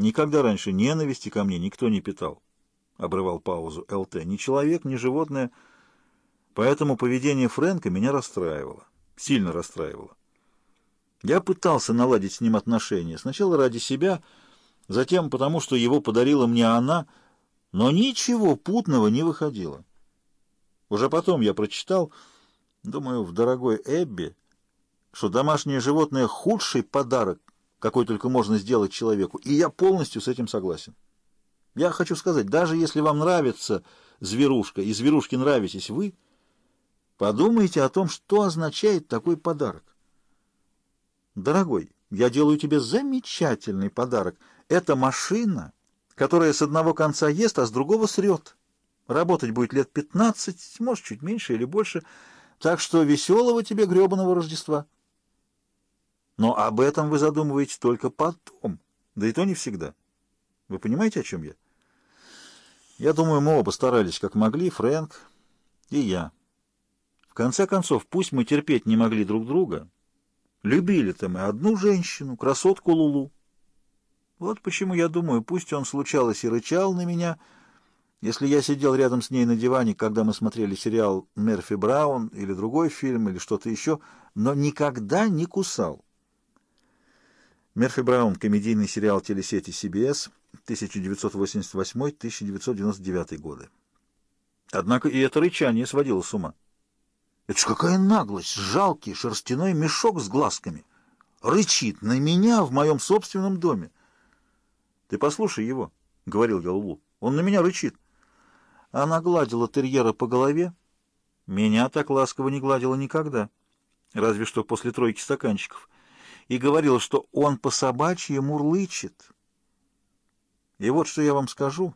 Никогда раньше ненависти ко мне никто не питал, — обрывал паузу ЛТ. Ни человек, ни животное. Поэтому поведение Фрэнка меня расстраивало, сильно расстраивало. Я пытался наладить с ним отношения, сначала ради себя, затем потому, что его подарила мне она, но ничего путного не выходило. Уже потом я прочитал, думаю, в дорогой Эбби, что домашнее животное — худший подарок, какой только можно сделать человеку, и я полностью с этим согласен. Я хочу сказать, даже если вам нравится зверушка, и зверушке нравитесь вы, подумайте о том, что означает такой подарок. Дорогой, я делаю тебе замечательный подарок. Это машина, которая с одного конца ест, а с другого срет. Работать будет лет пятнадцать, может, чуть меньше или больше, так что веселого тебе гребаного Рождества. Но об этом вы задумываетесь только потом, да и то не всегда. Вы понимаете, о чем я? Я думаю, мы оба старались как могли, Фрэнк и я. В конце концов, пусть мы терпеть не могли друг друга, любили-то мы одну женщину, красотку Лулу. Вот почему я думаю, пусть он случалось и рычал на меня, если я сидел рядом с ней на диване, когда мы смотрели сериал «Мерфи Браун» или другой фильм, или что-то еще, но никогда не кусал. Мерфи Браун, комедийный сериал телесети CBS, 1988-1999 годы. Однако и это рычание сводило с ума. Это ж какая наглость! Жалкий шерстяной мешок с глазками. Рычит на меня в моем собственном доме. Ты послушай его, — говорил я Лулу. Он на меня рычит. Она гладила терьера по голове. Меня так ласково не гладила никогда. Разве что после тройки стаканчиков и говорил, что он по собачьи мурлычет. И вот что я вам скажу.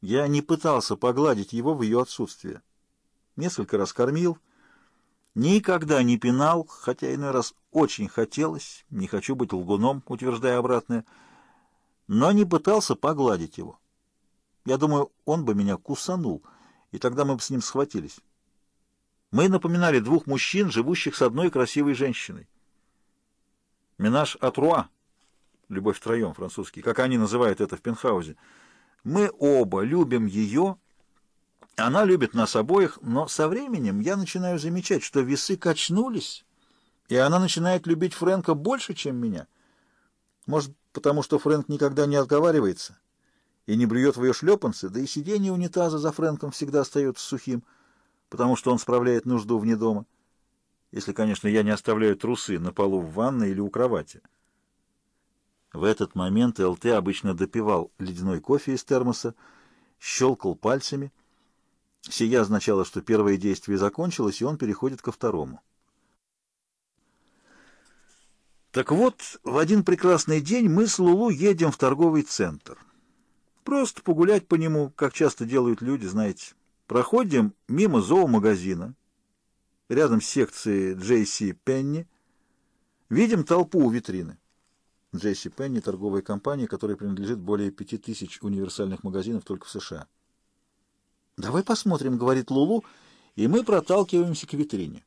Я не пытался погладить его в ее отсутствие. Несколько раз кормил, никогда не пинал, хотя иной раз очень хотелось, не хочу быть лгуном, утверждая обратное, но не пытался погладить его. Я думаю, он бы меня кусанул, и тогда мы бы с ним схватились. Мы напоминали двух мужчин, живущих с одной красивой женщиной. Менаж атруа, любовь втроем, французский, как они называют это в пентхаузе. Мы оба любим ее, она любит нас обоих, но со временем я начинаю замечать, что весы качнулись, и она начинает любить Фрэнка больше, чем меня. Может, потому что Фрэнк никогда не отговаривается и не блюет в ее шлепанцы, да и сиденье унитаза за Фрэнком всегда остается сухим, потому что он справляет нужду вне дома если, конечно, я не оставляю трусы на полу в ванной или у кровати. В этот момент ЛТ обычно допивал ледяной кофе из термоса, щелкал пальцами. Сия означало, что первое действие закончилось, и он переходит ко второму. Так вот, в один прекрасный день мы с Лулу едем в торговый центр. Просто погулять по нему, как часто делают люди, знаете. Проходим мимо зоомагазина, рядом с секцией Джейси Пенни, видим толпу у витрины. Джейси Пенни – торговая компания, которой принадлежит более пяти тысяч универсальных магазинов только в США. «Давай посмотрим», — говорит Лулу, и мы проталкиваемся к витрине.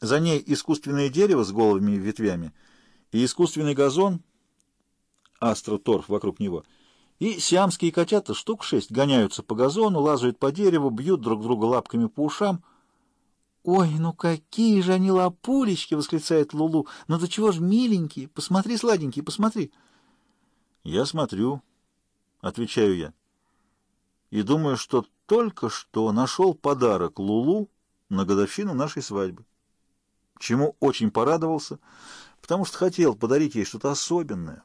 За ней искусственное дерево с головыми ветвями и искусственный газон, астроторф вокруг него, и сиамские котята штук шесть гоняются по газону, лазают по дереву, бьют друг друга лапками по ушам — «Ой, ну какие же они лапулечки!» — восклицает Лулу. «Ну до чего ж миленькие! Посмотри, сладенький, посмотри!» «Я смотрю», — отвечаю я, и думаю, что только что нашел подарок Лулу на годовщину нашей свадьбы, чему очень порадовался, потому что хотел подарить ей что-то особенное,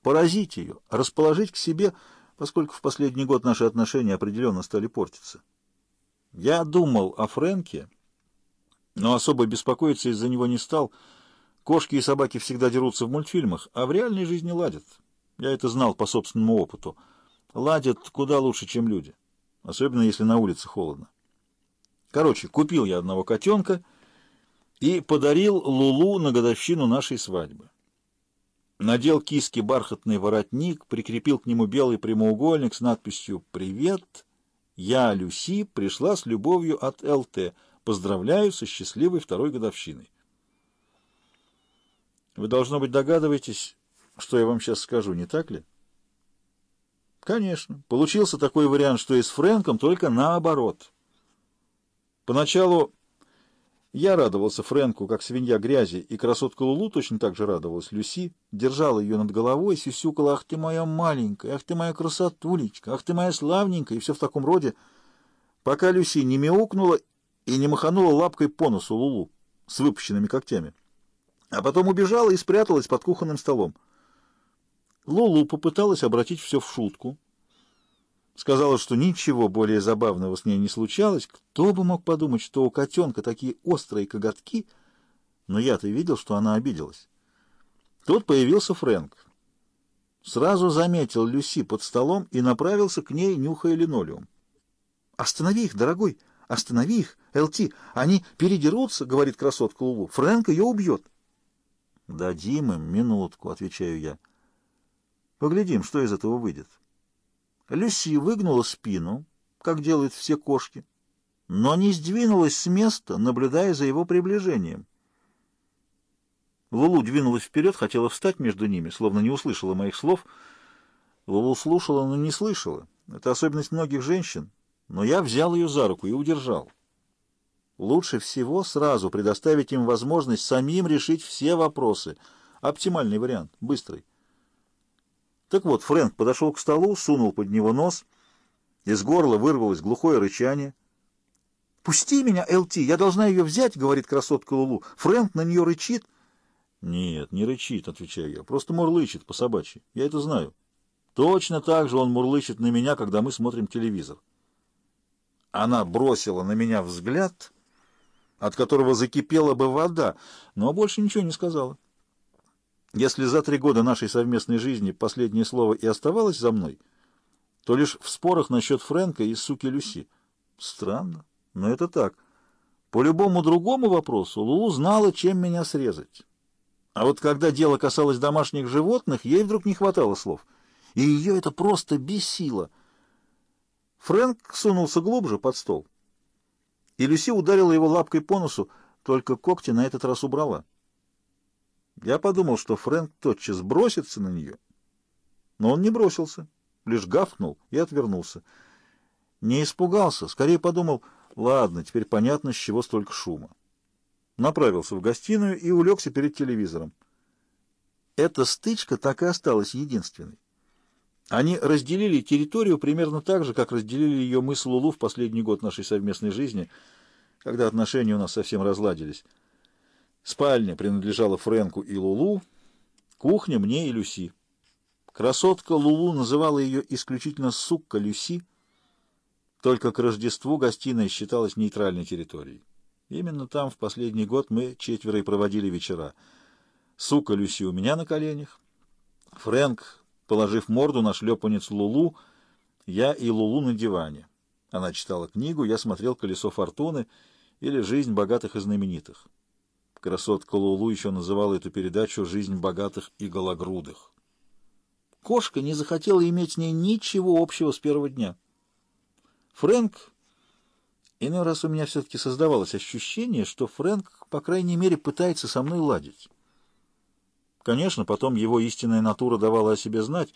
поразить ее, расположить к себе, поскольку в последний год наши отношения определенно стали портиться. Я думал о Фрэнке но особо беспокоиться из-за него не стал. Кошки и собаки всегда дерутся в мультфильмах, а в реальной жизни ладят. Я это знал по собственному опыту. Ладят куда лучше, чем люди, особенно если на улице холодно. Короче, купил я одного котенка и подарил Лулу на годовщину нашей свадьбы. Надел киски бархатный воротник, прикрепил к нему белый прямоугольник с надписью «Привет, я, Люси, пришла с любовью от ЛТ». Поздравляю со счастливой второй годовщиной. Вы, должно быть, догадываетесь, что я вам сейчас скажу, не так ли? Конечно. Получился такой вариант, что и с Фрэнком, только наоборот. Поначалу я радовался Фрэнку, как свинья грязи, и красотка Лулу точно так же радовалась. Люси держала ее над головой, сюсюкала «Ах ты моя маленькая! Ах ты моя красотулечка! Ах ты моя славненькая!» и все в таком роде, пока Люси не мяукнула и не маханула лапкой по носу Лулу с выпущенными когтями. А потом убежала и спряталась под кухонным столом. Лулу попыталась обратить все в шутку. Сказала, что ничего более забавного с ней не случалось. Кто бы мог подумать, что у котенка такие острые коготки, но я-то видел, что она обиделась. Тут появился Фрэнк. Сразу заметил Люси под столом и направился к ней, нюхая линолеум. «Останови их, дорогой! Останови их, ЛТ! Они передерутся!» — говорит красотка Лулу. «Фрэнк ее убьет!» «Дадим им минутку», — отвечаю я. Поглядим, что из этого выйдет. Люси выгнула спину, как делают все кошки, но не сдвинулась с места, наблюдая за его приближением. Лулу двинулась вперед, хотела встать между ними, словно не услышала моих слов. Лулу слушала, но не слышала. Это особенность многих женщин. Но я взял ее за руку и удержал. Лучше всего сразу предоставить им возможность самим решить все вопросы. Оптимальный вариант, быстрый. Так вот, Фрэнк подошел к столу, сунул под него нос. Из горла вырвалось глухое рычание. «Пусти меня, ЛТ, я должна ее взять», — говорит красотка Лулу. «Фрэнк на нее рычит». «Нет, не рычит», — отвечаю я, — «просто мурлычет по собачьи. Я это знаю. Точно так же он мурлычет на меня, когда мы смотрим телевизор». Она бросила на меня взгляд, от которого закипела бы вода, но больше ничего не сказала. Если за три года нашей совместной жизни последнее слово и оставалось за мной, то лишь в спорах насчет Фрэнка и суки Люси. Странно, но это так. По любому другому вопросу Лулу знала, чем меня срезать. А вот когда дело касалось домашних животных, ей вдруг не хватало слов. И ее это просто бесило. Фрэнк сунулся глубже под стол. И Люси ударила его лапкой по носу, только когти на этот раз убрала. Я подумал, что Фрэнк тотчас бросится на нее, но он не бросился, лишь гавкнул и отвернулся. Не испугался, скорее подумал, ладно, теперь понятно, с чего столько шума. Направился в гостиную и улегся перед телевизором. Эта стычка так и осталась единственной. Они разделили территорию примерно так же, как разделили ее мы с Лулу в последний год нашей совместной жизни, когда отношения у нас совсем разладились. Спальня принадлежала Фрэнку и Лулу, кухня мне и Люси. Красотка Лулу называла ее исключительно «сукка Люси», только к Рождеству гостиная считалась нейтральной территорией. Именно там в последний год мы четверо и проводили вечера. Сука Люси у меня на коленях, Фрэнк, положив морду на шлепанец Лулу, я и Лулу на диване. Она читала книгу, я смотрел «Колесо фортуны» или «Жизнь богатых и знаменитых». Красотка Лулу еще называла эту передачу «Жизнь богатых и гологрудых». Кошка не захотела иметь с ней ничего общего с первого дня. Фрэнк... Иной раз у меня все-таки создавалось ощущение, что Фрэнк, по крайней мере, пытается со мной ладить. Конечно, потом его истинная натура давала о себе знать,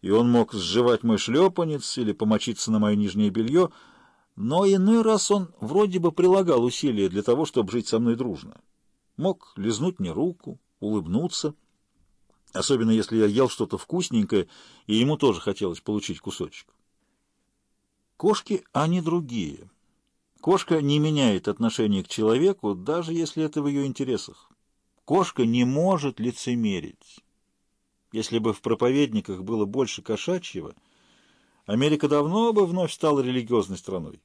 и он мог сживать мой шлепанец или помочиться на мое нижнее белье, но иной раз он вроде бы прилагал усилия для того, чтобы жить со мной дружно. Мог лизнуть мне руку, улыбнуться, особенно если я ел что-то вкусненькое, и ему тоже хотелось получить кусочек. Кошки, они другие. Кошка не меняет отношение к человеку, даже если это в ее интересах. Кошка не может лицемерить. Если бы в проповедниках было больше кошачьего, Америка давно бы вновь стала религиозной страной.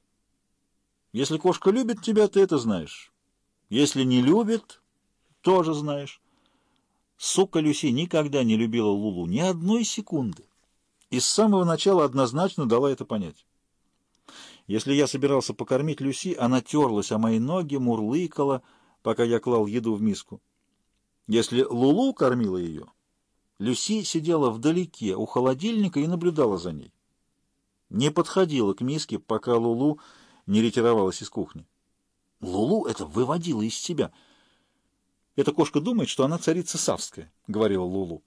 Если кошка любит тебя, ты это знаешь. Если не любит, тоже знаешь. Сука Люси никогда не любила Лулу ни одной секунды. И с самого начала однозначно дала это понять. Если я собирался покормить Люси, она терлась о мои ноги, мурлыкала, пока я клал еду в миску. Если Лулу кормила ее, Люси сидела вдалеке у холодильника и наблюдала за ней. Не подходила к миске, пока Лулу не ретировалась из кухни. Лулу это выводило из себя. «Эта кошка думает, что она царица Савская», — говорила Лулу.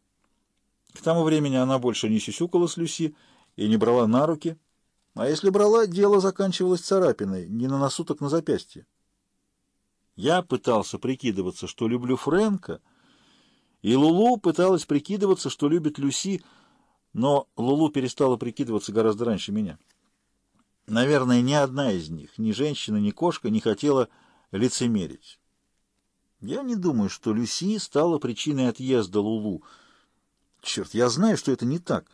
К тому времени она больше не сисюкала с Люси и не брала на руки, а если брала, дело заканчивалось царапиной, не на носу, так на запястье. Я пытался прикидываться, что люблю Фрэнка, и Лулу пыталась прикидываться, что любит Люси, но Лулу перестала прикидываться гораздо раньше меня. Наверное, ни одна из них, ни женщина, ни кошка, не хотела лицемерить. Я не думаю, что Люси стала причиной отъезда Лулу. Черт, я знаю, что это не так,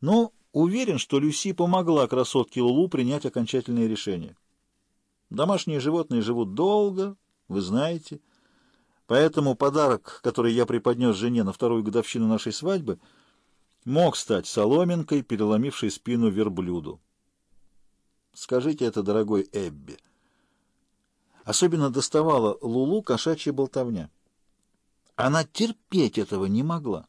но уверен, что Люси помогла красотке Лулу принять окончательное решение. Домашние животные живут долго, вы знаете, поэтому подарок, который я преподнес жене на вторую годовщину нашей свадьбы, мог стать соломинкой, переломившей спину верблюду. Скажите это, дорогой Эбби. Особенно доставала Лулу кошачья болтовня. Она терпеть этого не могла.